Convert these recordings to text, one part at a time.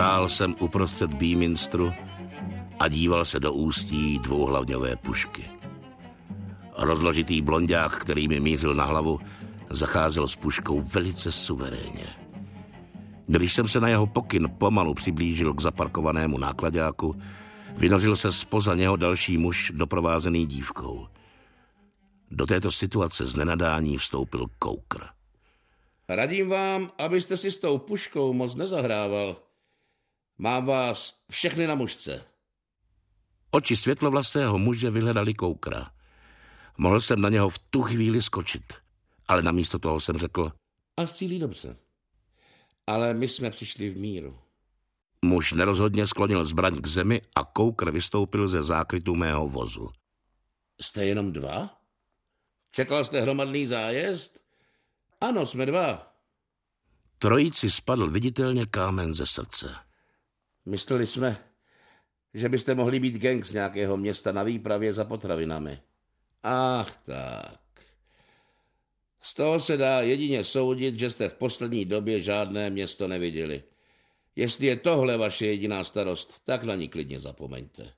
Stál jsem uprostřed Beaminstru a díval se do ústí dvouhlavňové pušky. Rozložitý blondák, který mi mířil na hlavu, zacházel s puškou velice suverénně. Když jsem se na jeho pokyn pomalu přiblížil k zaparkovanému nákladáku, vynořil se spoza něho další muž doprovázený dívkou. Do této situace z nenadání vstoupil koukr. Radím vám, abyste si s tou puškou moc nezahrával. Mám vás všechny na mužce. Oči světlovlasého muže vyhledali koukra. Mohl jsem na něho v tu chvíli skočit, ale namísto toho jsem řekl... A cílí dobře. Ale my jsme přišli v míru. Muž nerozhodně sklonil zbraň k zemi a koukr vystoupil ze zákrytu mého vozu. Jste jenom dva? Čekal jste hromadný zájezd? Ano, jsme dva. Trojici spadl viditelně kámen ze srdce. Mysleli jsme, že byste mohli být gang z nějakého města na výpravě za potravinami. Ach tak. Z toho se dá jedině soudit, že jste v poslední době žádné město neviděli. Jestli je tohle vaše jediná starost, tak na ní klidně zapomeňte.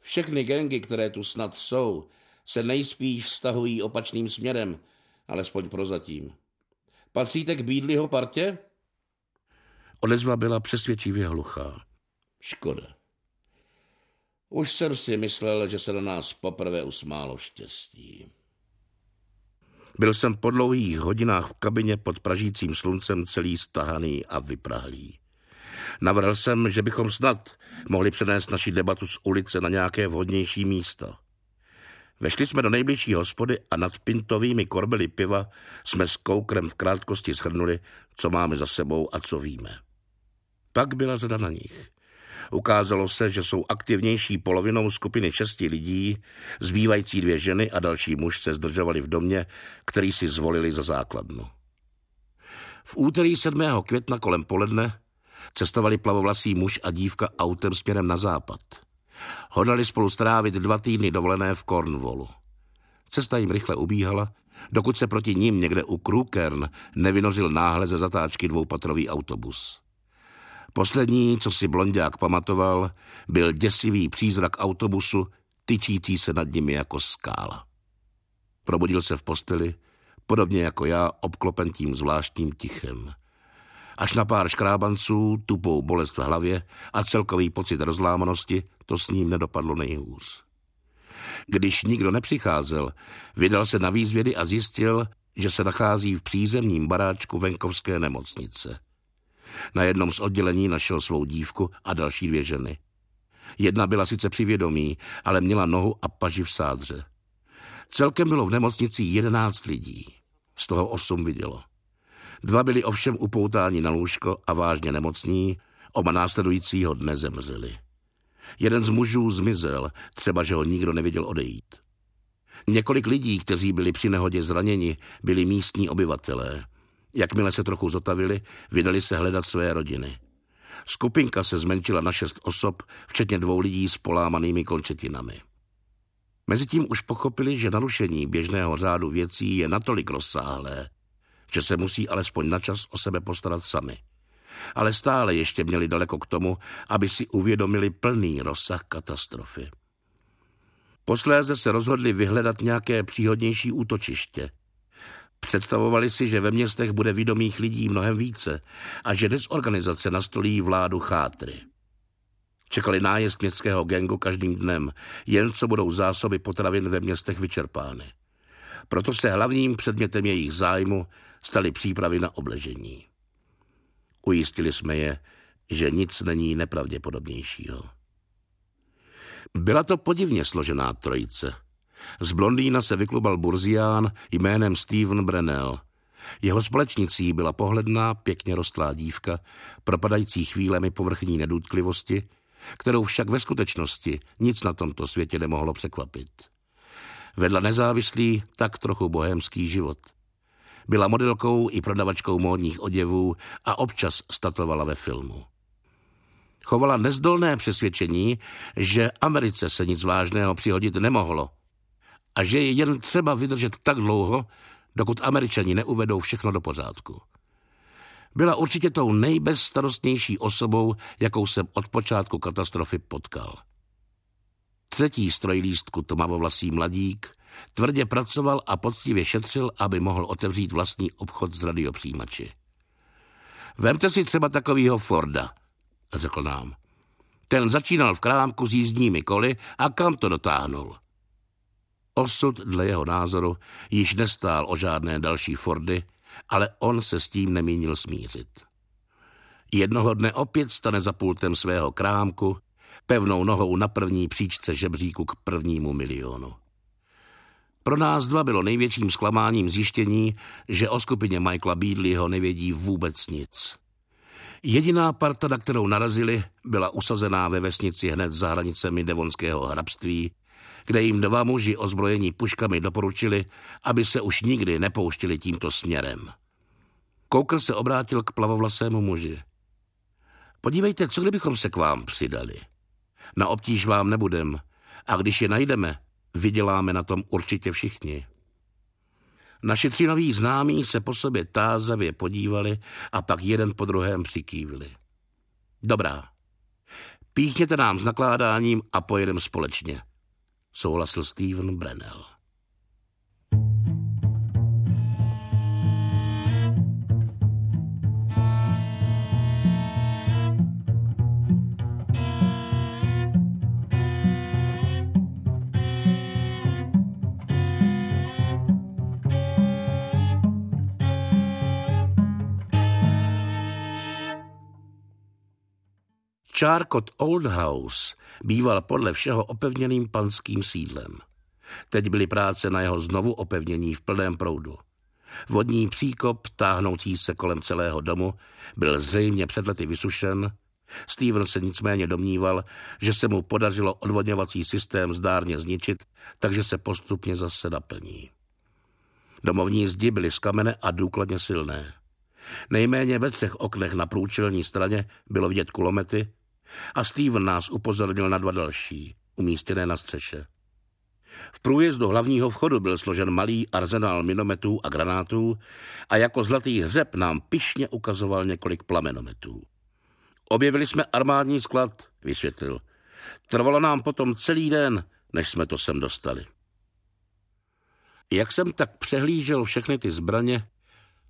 Všechny gengy, které tu snad jsou, se nejspíš stahují opačným směrem, alespoň prozatím. Patříte k bídliho partě? Odezva byla přesvědčivě hluchá. Škoda. Už jsem si myslel, že se na nás poprvé usmálo štěstí. Byl jsem po dlouhých hodinách v kabině pod pražícím sluncem celý stahaný a vyprahlý. Navrhl jsem, že bychom snad mohli přenést naši debatu z ulice na nějaké vhodnější místo. Vešli jsme do nejbližší hospody a nad pintovými korbely piva jsme s koukrem v krátkosti shrnuli, co máme za sebou a co víme. Pak byla řada na nich. Ukázalo se, že jsou aktivnější polovinou skupiny šesti lidí, zbývající dvě ženy a další muž se zdržovali v domě, který si zvolili za základnu. V úterý 7. května kolem poledne cestovali plavovlasý muž a dívka autem směrem na západ. Hodali spolu strávit dva týdny dovolené v Cornwallu. Cesta jim rychle ubíhala, dokud se proti ním někde u Krukern nevynořil náhle ze zatáčky dvoupatrový autobus. Poslední, co si blondák pamatoval, byl děsivý přízrak autobusu, tyčící se nad nimi jako skála. Probudil se v posteli, podobně jako já, obklopen tím zvláštním tichem. Až na pár škrábanců, tupou bolest v hlavě a celkový pocit rozlámanosti, to s ním nedopadlo nejhůř. Když nikdo nepřicházel, vydal se na výzvědy a zjistil, že se nachází v přízemním baráčku venkovské nemocnice. Na jednom z oddělení našel svou dívku a další dvě ženy. Jedna byla sice přivědomí, ale měla nohu a paži v sádře. Celkem bylo v nemocnici jedenáct lidí. Z toho osm vidělo. Dva byli ovšem upoutáni na lůžko a vážně nemocní, oba následujícího dne zemřeli. Jeden z mužů zmizel, třeba že ho nikdo neviděl odejít. Několik lidí, kteří byli při nehodě zraněni, byli místní obyvatelé. Jakmile se trochu zotavili, vydali se hledat své rodiny. Skupinka se zmenšila na šest osob, včetně dvou lidí s polámanými končetinami. Mezitím už pochopili, že narušení běžného řádu věcí je natolik rozsáhlé, že se musí alespoň načas o sebe postarat sami. Ale stále ještě měli daleko k tomu, aby si uvědomili plný rozsah katastrofy. Posléze se rozhodli vyhledat nějaké příhodnější útočiště – Představovali si, že ve městech bude vědomých lidí mnohem více a že desorganizace nastolí vládu chátry. Čekali nájezd městského gengu každým dnem, jen co budou zásoby potravin ve městech vyčerpány. Proto se hlavním předmětem jejich zájmu staly přípravy na obležení. Ujistili jsme je, že nic není nepravděpodobnějšího. Byla to podivně složená trojice – z blondýna se vyklubal burzián jménem Steven Brennell. Jeho společnicí byla pohledná, pěkně rostlá dívka, propadající chvílemi povrchní nedůtlivosti, kterou však ve skutečnosti nic na tomto světě nemohlo překvapit. Vedla nezávislý, tak trochu bohémský život. Byla modelkou i prodavačkou módních oděvů a občas statovala ve filmu. Chovala nezdolné přesvědčení, že Americe se nic vážného přihodit nemohlo a že je jen třeba vydržet tak dlouho, dokud američani neuvedou všechno do pořádku. Byla určitě tou nejbezstarostnější osobou, jakou jsem od počátku katastrofy potkal. Třetí strojlístku tomavovlasý mladík tvrdě pracoval a poctivě šetřil, aby mohl otevřít vlastní obchod s radiopřijímači. Vemte si třeba takovýho Forda, řekl nám. Ten začínal v krámku s jízdními koly a kam to dotáhnul? Osud, dle jeho názoru, již nestál o žádné další Fordy, ale on se s tím nemínil smířit. Jednoho dne opět stane za pultem svého krámku, pevnou nohou na první příčce žebříku k prvnímu milionu. Pro nás dva bylo největším zklamáním zjištění, že o skupině Michaela Beadleyho nevědí vůbec nic. Jediná parta, na kterou narazili, byla usazená ve vesnici hned za hranicemi devonského hrabství, kde jim dva muži ozbrojení puškami doporučili, aby se už nikdy nepouštili tímto směrem. Koukr se obrátil k plavovlasému muži. Podívejte, co kdybychom se k vám přidali. Na obtíž vám nebudem a když je najdeme, vyděláme na tom určitě všichni. Naši tři noví známí se po sobě tázavě podívali a pak jeden po druhém přikývili. Dobrá, píchněte nám s nakládáním a pojedeme společně, souhlasil Steven Brennell. Charcot Old House býval podle všeho opevněným panským sídlem. Teď byly práce na jeho znovu opevnění v plném proudu. Vodní příkop, táhnoucí se kolem celého domu, byl zřejmě před lety vysušen. Steven se nicméně domníval, že se mu podařilo odvodňovací systém zdárně zničit, takže se postupně zase naplní. Domovní zdi byly z kamene a důkladně silné. Nejméně ve třech oknech na průčelní straně bylo vidět kulomety, a Steven nás upozornil na dva další, umístěné na střeše. V průjezdu hlavního vchodu byl složen malý arzenál minometů a granátů a jako zlatý hřeb nám pišně ukazoval několik plamenometů. Objevili jsme armádní sklad, vysvětlil. Trvalo nám potom celý den, než jsme to sem dostali. Jak jsem tak přehlížel všechny ty zbraně,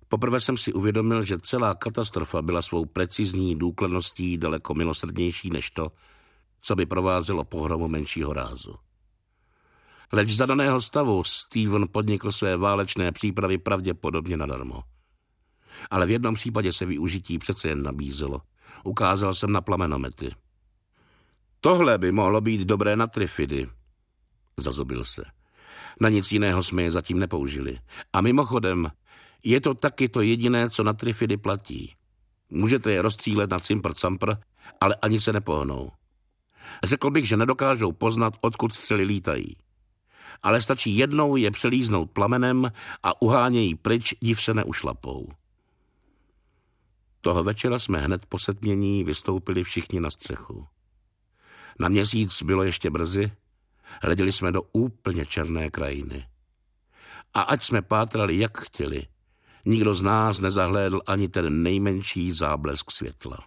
Poprvé jsem si uvědomil, že celá katastrofa byla svou precizní důkladností daleko milosrdnější než to, co by provázelo pohromu menšího rázu. Leč za daného stavu Steven podnikl své válečné přípravy pravděpodobně nadarmo. Ale v jednom případě se využití přece jen nabízelo. Ukázal jsem na plamenomety. Tohle by mohlo být dobré na trifidy, zazobil se. Na nic jiného jsme je zatím nepoužili. A mimochodem, je to taky to jediné, co na trifidy platí. Můžete je rozstřílet na cimpr campr, ale ani se nepohnou. Řekl bych, že nedokážou poznat, odkud střely lítají. Ale stačí jednou je přelíznout plamenem a uhánějí pryč, div se neušlapou. Toho večera jsme hned po setmění vystoupili všichni na střechu. Na měsíc bylo ještě brzy, hleděli jsme do úplně černé krajiny. A ať jsme pátrali, jak chtěli, Nikdo z nás nezahlédl ani ten nejmenší záblesk světla.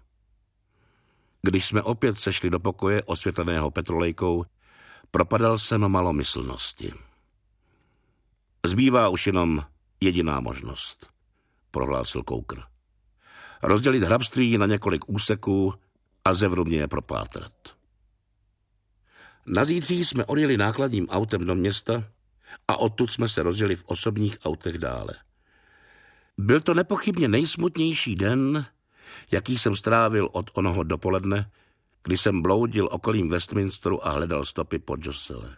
Když jsme opět sešli do pokoje osvětleného petrolejkou, propadal jsem malomyslnosti. Zbývá už jenom jediná možnost, prohlásil Koukr. Rozdělit hrabství na několik úseků a zevrubně je propátrat. Na zítří jsme odjeli nákladním autem do města a odtud jsme se rozjeli v osobních autech dále. Byl to nepochybně nejsmutnější den, jaký jsem strávil od onoho dopoledne, kdy jsem bloudil okolím Westminsteru a hledal stopy po Josele.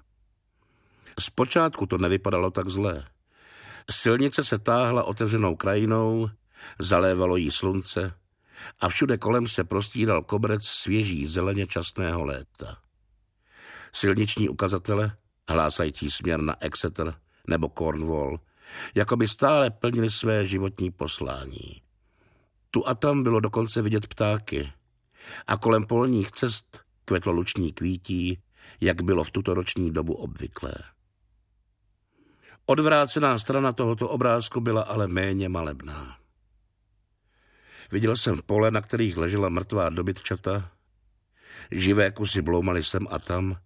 Zpočátku to nevypadalo tak zlé. Silnice se táhla otevřenou krajinou, zalévalo jí slunce a všude kolem se prostíral koberec svěží zeleně časného léta. Silniční ukazatele, hlásající směr na Exeter nebo Cornwall, jako by stále plnili své životní poslání. Tu a tam bylo dokonce vidět ptáky a kolem polních cest kvetlo luční kvítí, jak bylo v tuto roční dobu obvyklé. Odvrácená strana tohoto obrázku byla ale méně malebná. Viděl jsem pole, na kterých ležela mrtvá dobytčata, živé kusy bloumaly sem a tam,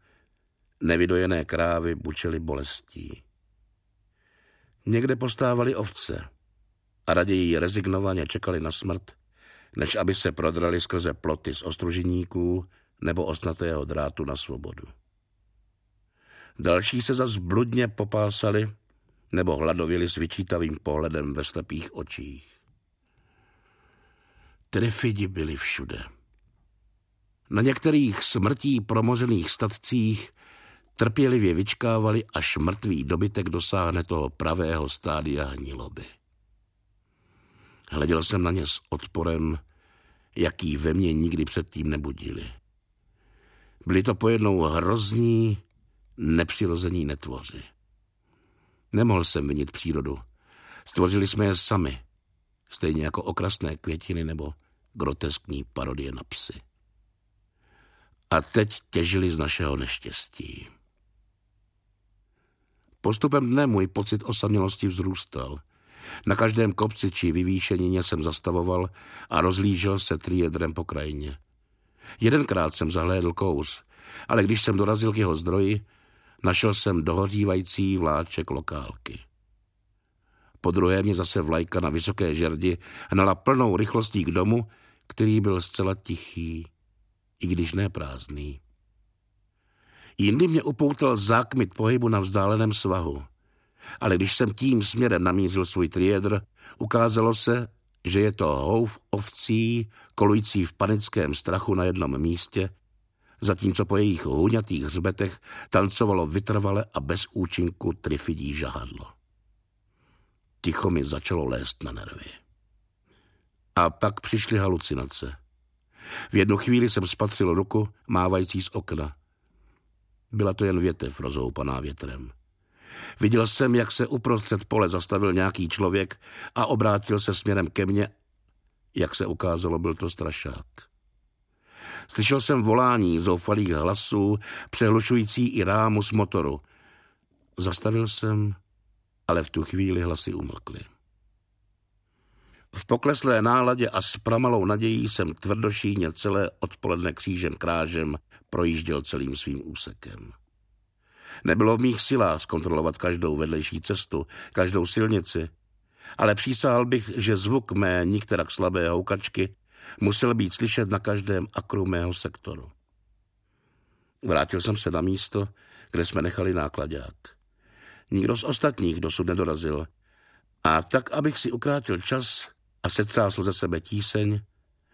nevydojené krávy bučely bolestí. Někde postávali ovce a raději rezignovaně čekali na smrt, než aby se prodrali skrze ploty z ostruženíků nebo osnatého drátu na svobodu. Další se zas bludně popásali nebo hladověli s vyčítavým pohledem ve slepých očích. Trifidi byly všude. Na některých smrtí promořených statcích trpělivě vyčkávali, až mrtvý dobytek dosáhne toho pravého stádia hniloby. Hleděl jsem na ně s odporem, jaký ve mně nikdy předtím nebudili. Byli to pojednou hrozní, nepřirození netvoři. Nemohl jsem vinit přírodu. Stvořili jsme je sami, stejně jako okrasné květiny nebo groteskní parodie na psy. A teď těžili z našeho neštěstí. Postupem dne můj pocit osamělosti vzrůstal. Na každém kopci či vyvýšenině jsem zastavoval a rozlížel se triedrem po krajině. Jedenkrát jsem zahlédl kouř, ale když jsem dorazil k jeho zdroji, našel jsem dohořívající vláček lokálky. Po druhé mě zase vlajka na vysoké žerdi hnala plnou rychlostí k domu, který byl zcela tichý, i když ne prázdný. Jindy mě upoutal zákmit pohybu na vzdáleném svahu. Ale když jsem tím směrem namířil svůj triedr, ukázalo se, že je to houf ovcí, kolující v panickém strachu na jednom místě, zatímco po jejich huňatých hřbetech tancovalo vytrvale a bez účinku trifidí žahadlo. Ticho mi začalo lézt na nervy. A pak přišly halucinace. V jednu chvíli jsem spatřil ruku, mávající z okna. Byla to jen větev rozhoupaná větrem. Viděl jsem, jak se uprostřed pole zastavil nějaký člověk a obrátil se směrem ke mně. Jak se ukázalo, byl to strašák. Slyšel jsem volání zoufalých hlasů, přehlušující i rámu z motoru. Zastavil jsem, ale v tu chvíli hlasy umlkly. V pokleslé náladě a s pramalou nadějí jsem tvrdošíně celé odpoledne křížem krážem projížděl celým svým úsekem. Nebylo v mých silách zkontrolovat každou vedlejší cestu, každou silnici, ale přísahal bych, že zvuk mé nikterak slabé houkačky musel být slyšet na každém akru mého sektoru. Vrátil jsem se na místo, kde jsme nechali nákladák. Nikdo z ostatních dosud nedorazil. A tak, abych si ukrátil čas a setřásl ze sebe tíseň,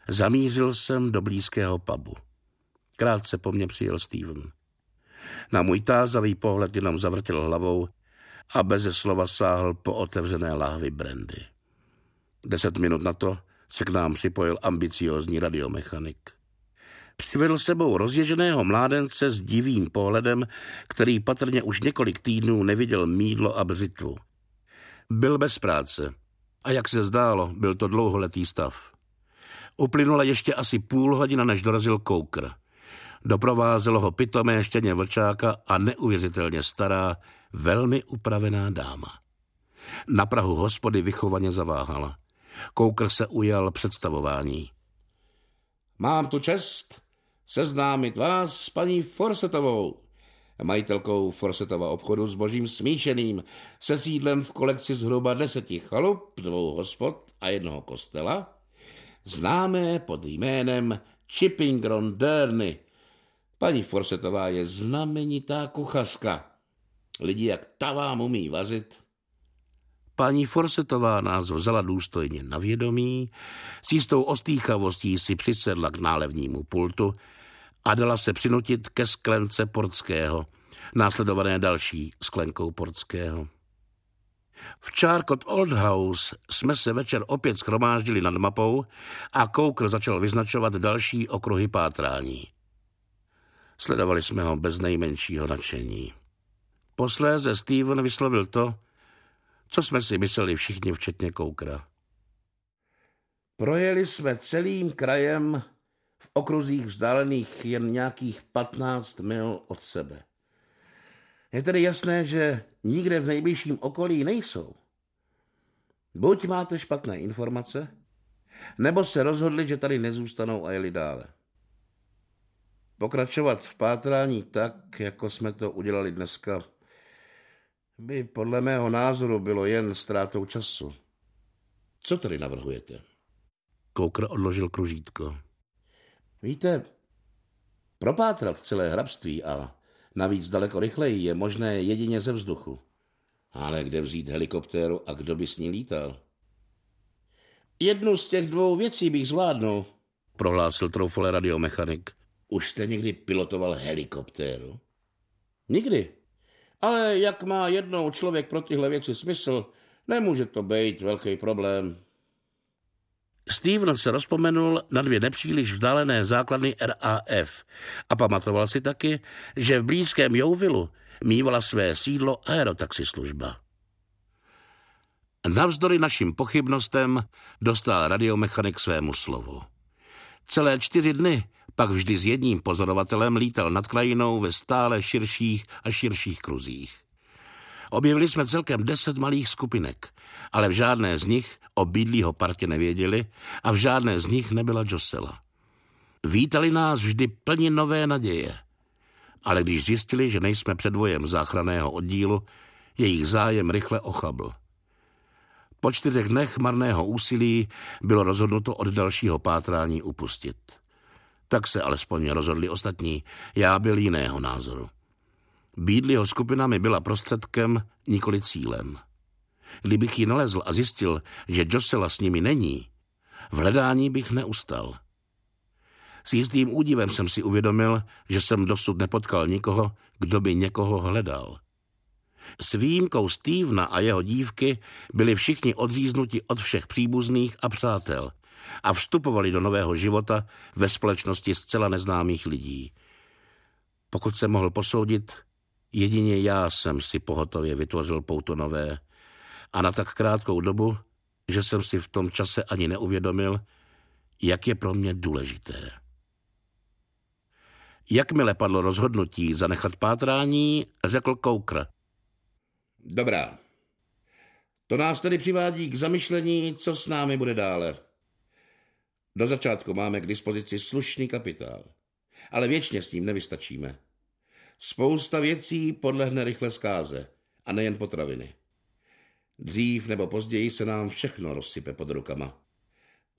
zamířil jsem do blízkého pubu. Krátce po mně přijel Steven. Na můj tázavý pohled jenom zavrtěl hlavou a beze slova sáhl po otevřené láhvi brandy. Deset minut na to se k nám připojil ambiciózní radiomechanik. Přivedl sebou rozježeného mládence s divým pohledem, který patrně už několik týdnů neviděl mídlo a břitvu. Byl bez práce a jak se zdálo, byl to dlouholetý stav. Uplynula ještě asi půl hodina, než dorazil koukr. Doprovázelo ho pitomé štěně vlčáka a neuvěřitelně stará, velmi upravená dáma. Na Prahu hospody vychovaně zaváhala. Koukr se ujal představování. Mám tu čest seznámit vás s paní Forsetovou, majitelkou Forsetova obchodu s božím smíšeným, se sídlem v kolekci zhruba deseti chalup, dvou hospod a jednoho kostela, známé pod jménem Chippingron Derny. Paní Forsetová je znamenitá kuchařka. Lidi jak ta vám umí vařit. Paní Forsetová nás vzala důstojně na vědomí, s jistou ostýchavostí si přisedla k nálevnímu pultu a dala se přinutit ke sklence portského, následované další sklenkou portského. V Charcot Old House jsme se večer opět schromáždili nad mapou a Koukr začal vyznačovat další okruhy pátrání. Sledovali jsme ho bez nejmenšího nadšení. Posléze Steven vyslovil to, co jsme si mysleli všichni, včetně Koukra. Projeli jsme celým krajem v okruzích vzdálených jen nějakých 15 mil od sebe. Je tedy jasné, že nikde v nejbližším okolí nejsou. Buď máte špatné informace, Nebo se rozhodli, že tady nezůstanou a jeli dále. Pokračovat v pátrání tak, jako jsme to udělali dneska, by podle mého názoru bylo jen ztrátou času. Co tedy navrhujete? Koukr odložil kružítko. Víte, propátrat celé hrabství a navíc daleko rychleji je možné jedině ze vzduchu. Ale kde vzít helikoptéru a kdo by s ní lítal? Jednu z těch dvou věcí bych zvládnul, prohlásil troufole radiomechanik. Už jste někdy pilotoval helikoptéru? Nikdy. Ale jak má jednou člověk pro tyhle věci smysl, nemůže to být velký problém. Steven se rozpomenul na dvě nepříliš vzdálené základny RAF a pamatoval si taky, že v blízkém Jouvilu mývala své sídlo aerotaxislužba. Navzdory našim pochybnostem dostal radiomechanik svému slovu. Celé čtyři dny pak vždy s jedním pozorovatelem lítal nad krajinou ve stále širších a širších kruzích. Objevili jsme celkem deset malých skupinek, ale v žádné z nich o bydlího partě nevěděli a v žádné z nich nebyla Josela. Vítali nás vždy plně nové naděje, ale když zjistili, že nejsme předvojem záchraného oddílu, jejich zájem rychle ochabl. Po čtyřech dnech marného úsilí bylo rozhodnuto od dalšího pátrání upustit. Tak se alespoň rozhodli ostatní. Já byl jiného názoru. Bídliho skupina mi byla prostředkem, nikoli cílem. Kdybych ji nalezl a zjistil, že Josela s nimi není, v hledání bych neustal. S jistým údivem jsem si uvědomil, že jsem dosud nepotkal nikoho, kdo by někoho hledal. S výjimkou Stevena a jeho dívky byli všichni odříznuti od všech příbuzných a přátel a vstupovali do nového života ve společnosti zcela neznámých lidí. Pokud se mohl posoudit, jedině já jsem si pohotově vytvořil pouto nové a na tak krátkou dobu, že jsem si v tom čase ani neuvědomil, jak je pro mě důležité. Jakmile padlo rozhodnutí zanechat pátrání, řekl Koukr – Dobrá. To nás tedy přivádí k zamyšlení, co s námi bude dále. Do začátku máme k dispozici slušný kapitál, ale věčně s ním nevystačíme. Spousta věcí podlehne rychle zkáze, a nejen potraviny. Dřív nebo později se nám všechno rozsype pod rukama.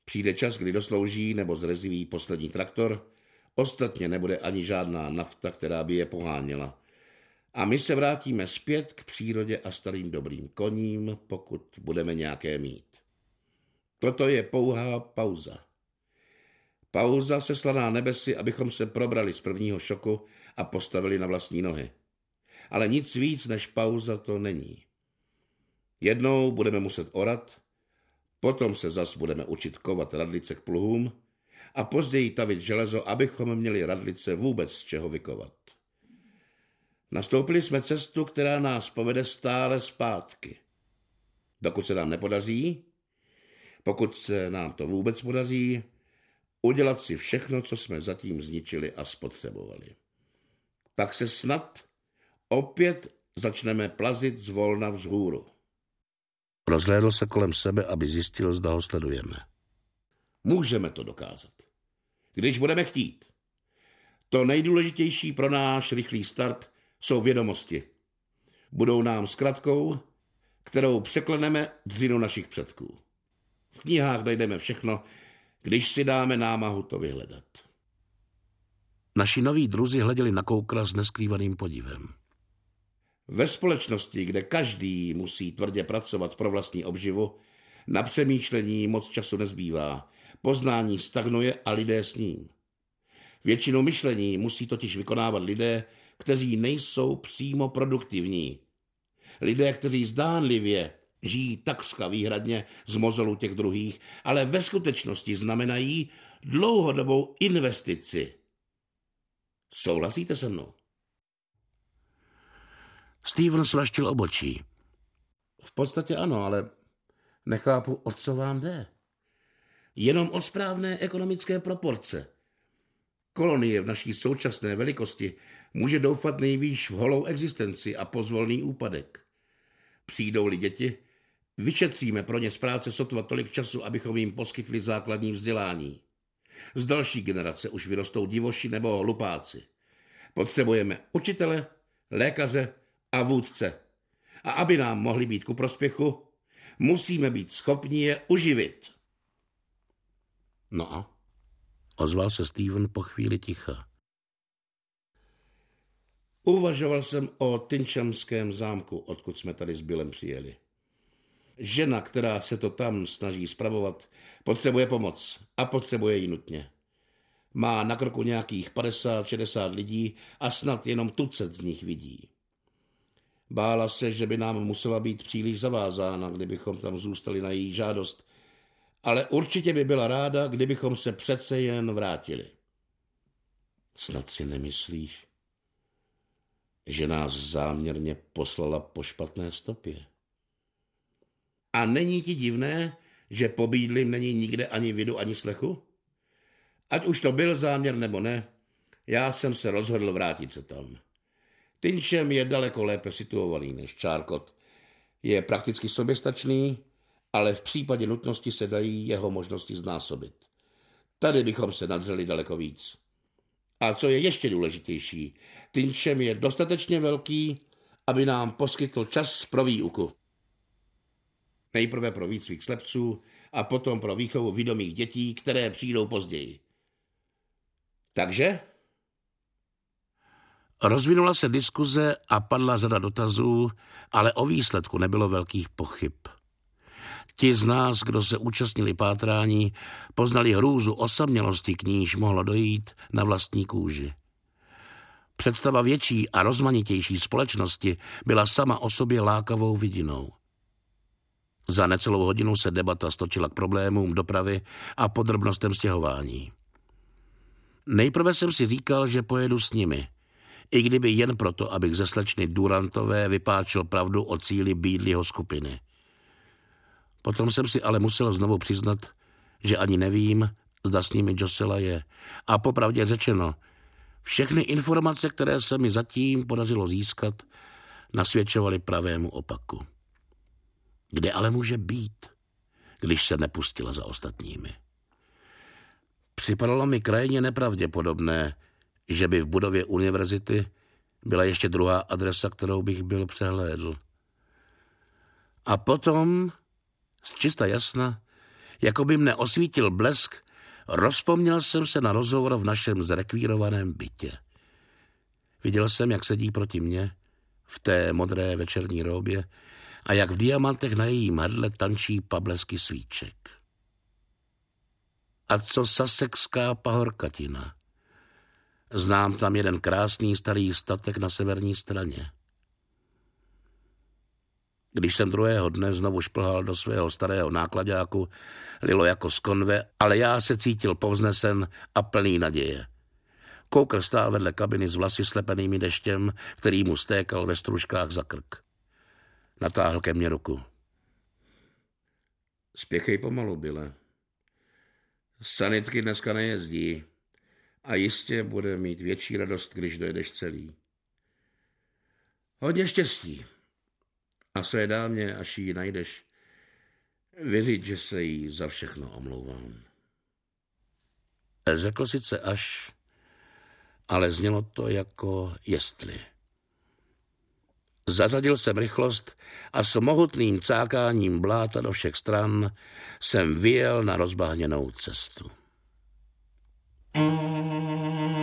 Přijde čas, kdy doslouží nebo zreziví poslední traktor, ostatně nebude ani žádná nafta, která by je poháněla. A my se vrátíme zpět k přírodě a starým dobrým koním, pokud budeme nějaké mít. Toto je pouhá pauza. Pauza se slaná nebesy, abychom se probrali z prvního šoku a postavili na vlastní nohy. Ale nic víc než pauza to není. Jednou budeme muset orat, potom se zas budeme učit kovat radlice k pluhům a později tavit železo, abychom měli radlice vůbec z čeho vykovat. Nastoupili jsme cestu, která nás povede stále zpátky. Dokud se nám nepodaří, pokud se nám to vůbec podaří, udělat si všechno, co jsme zatím zničili a spotřebovali. Pak se snad opět začneme plazit z volna vzhůru. Rozhlédl se kolem sebe, aby zjistil, zda ho sledujeme. Můžeme to dokázat. Když budeme chtít. To nejdůležitější pro náš rychlý start jsou vědomosti. Budou nám zkratkou, kterou překleneme dřinu našich předků. V knihách najdeme všechno, když si dáme námahu to vyhledat. Naši noví druzi hleděli na koukra s neskrývaným podivem. Ve společnosti, kde každý musí tvrdě pracovat pro vlastní obživu, na přemýšlení moc času nezbývá. Poznání stagnuje a lidé s ním. Většinu myšlení musí totiž vykonávat lidé, kteří nejsou přímo produktivní. Lidé, kteří zdánlivě žijí takřka výhradně z mozolu těch druhých, ale ve skutečnosti znamenají dlouhodobou investici. Souhlasíte se mnou? Steven svraštil obočí. V podstatě ano, ale nechápu, o co vám jde. Jenom o správné ekonomické proporce. Kolonie v naší současné velikosti může doufat nejvýš v holou existenci a pozvolný úpadek. Přijdou-li děti, Vyšetříme pro ně z práce sotva tolik času, abychom jim poskytli základní vzdělání. Z další generace už vyrostou divoši nebo lupáci. Potřebujeme učitele, lékaře a vůdce. A aby nám mohli být ku prospěchu, musíme být schopni je uživit. No a? Ozval se Steven po chvíli ticha. Uvažoval jsem o Tynčamském zámku, odkud jsme tady s Billem přijeli. Žena, která se to tam snaží spravovat, potřebuje pomoc a potřebuje ji nutně. Má na kroku nějakých 50-60 lidí a snad jenom tucet z nich vidí. Bála se, že by nám musela být příliš zavázána, kdybychom tam zůstali na její žádost, ale určitě by byla ráda, kdybychom se přece jen vrátili. Snad si nemyslíš, že nás záměrně poslala po špatné stopě? A není ti divné, že po bídlim není nikde ani vidu, ani slechu? Ať už to byl záměr nebo ne, já jsem se rozhodl vrátit se tam. Tynčem je daleko lépe situovaný než Čárkot. Je prakticky soběstačný, ale v případě nutnosti se dají jeho možnosti znásobit. Tady bychom se nadřeli daleko víc. A co je ještě důležitější, Tynčem je dostatečně velký, aby nám poskytl čas pro výuku. Nejprve pro výcvik slepců a potom pro výchovu vědomých dětí, které přijdou později. Takže? Rozvinula se diskuze a padla řada dotazů, ale o výsledku nebylo velkých pochyb. Ti z nás, kdo se účastnili pátrání, poznali hrůzu osamělosti, k níž mohlo dojít na vlastní kůži. Představa větší a rozmanitější společnosti byla sama o sobě lákavou vidinou. Za necelou hodinu se debata stočila k problémům dopravy a podrobnostem stěhování. Nejprve jsem si říkal, že pojedu s nimi, i kdyby jen proto, abych ze slečny Durantové vypáčil pravdu o cíli bídliho skupiny. Potom jsem si ale musel znovu přiznat, že ani nevím, zda s nimi Josela je. A popravdě řečeno, všechny informace, které se mi zatím podařilo získat, nasvědčovaly pravému opaku. Kde ale může být, když se nepustila za ostatními? Připadalo mi krajně nepravděpodobné, že by v budově univerzity byla ještě druhá adresa, kterou bych byl přehlédl. A potom, z čista jasna, jako by mne osvítil blesk, rozpomněl jsem se na rozhovor v našem zrekvírovaném bytě. Viděl jsem, jak sedí proti mně v té modré večerní roubě a jak v diamantech na jejím hrdle tančí pablesky svíček. A co sasekská pahorkatina? Znám tam jeden krásný starý statek na severní straně. Když jsem druhého dne znovu šplhal do svého starého nákladáku, lilo jako z konve, ale já se cítil povznesen a plný naděje. Koukr stál vedle kabiny s vlasy slepenými deštěm, který mu stékal ve stružkách za krk. Natáhl ke mně ruku. Spěchej pomalu, Bile. Sanitky dneska nejezdí a jistě bude mít větší radost, když dojedeš celý. Hodně štěstí. A své dámě, až ji najdeš, věřit, že se jí za všechno omlouvám. Řekl sice až, ale znělo to jako jestli. Zařadil jsem rychlost a s mohutným cákáním bláta do všech stran jsem vyjel na rozbahněnou cestu. Mm -hmm.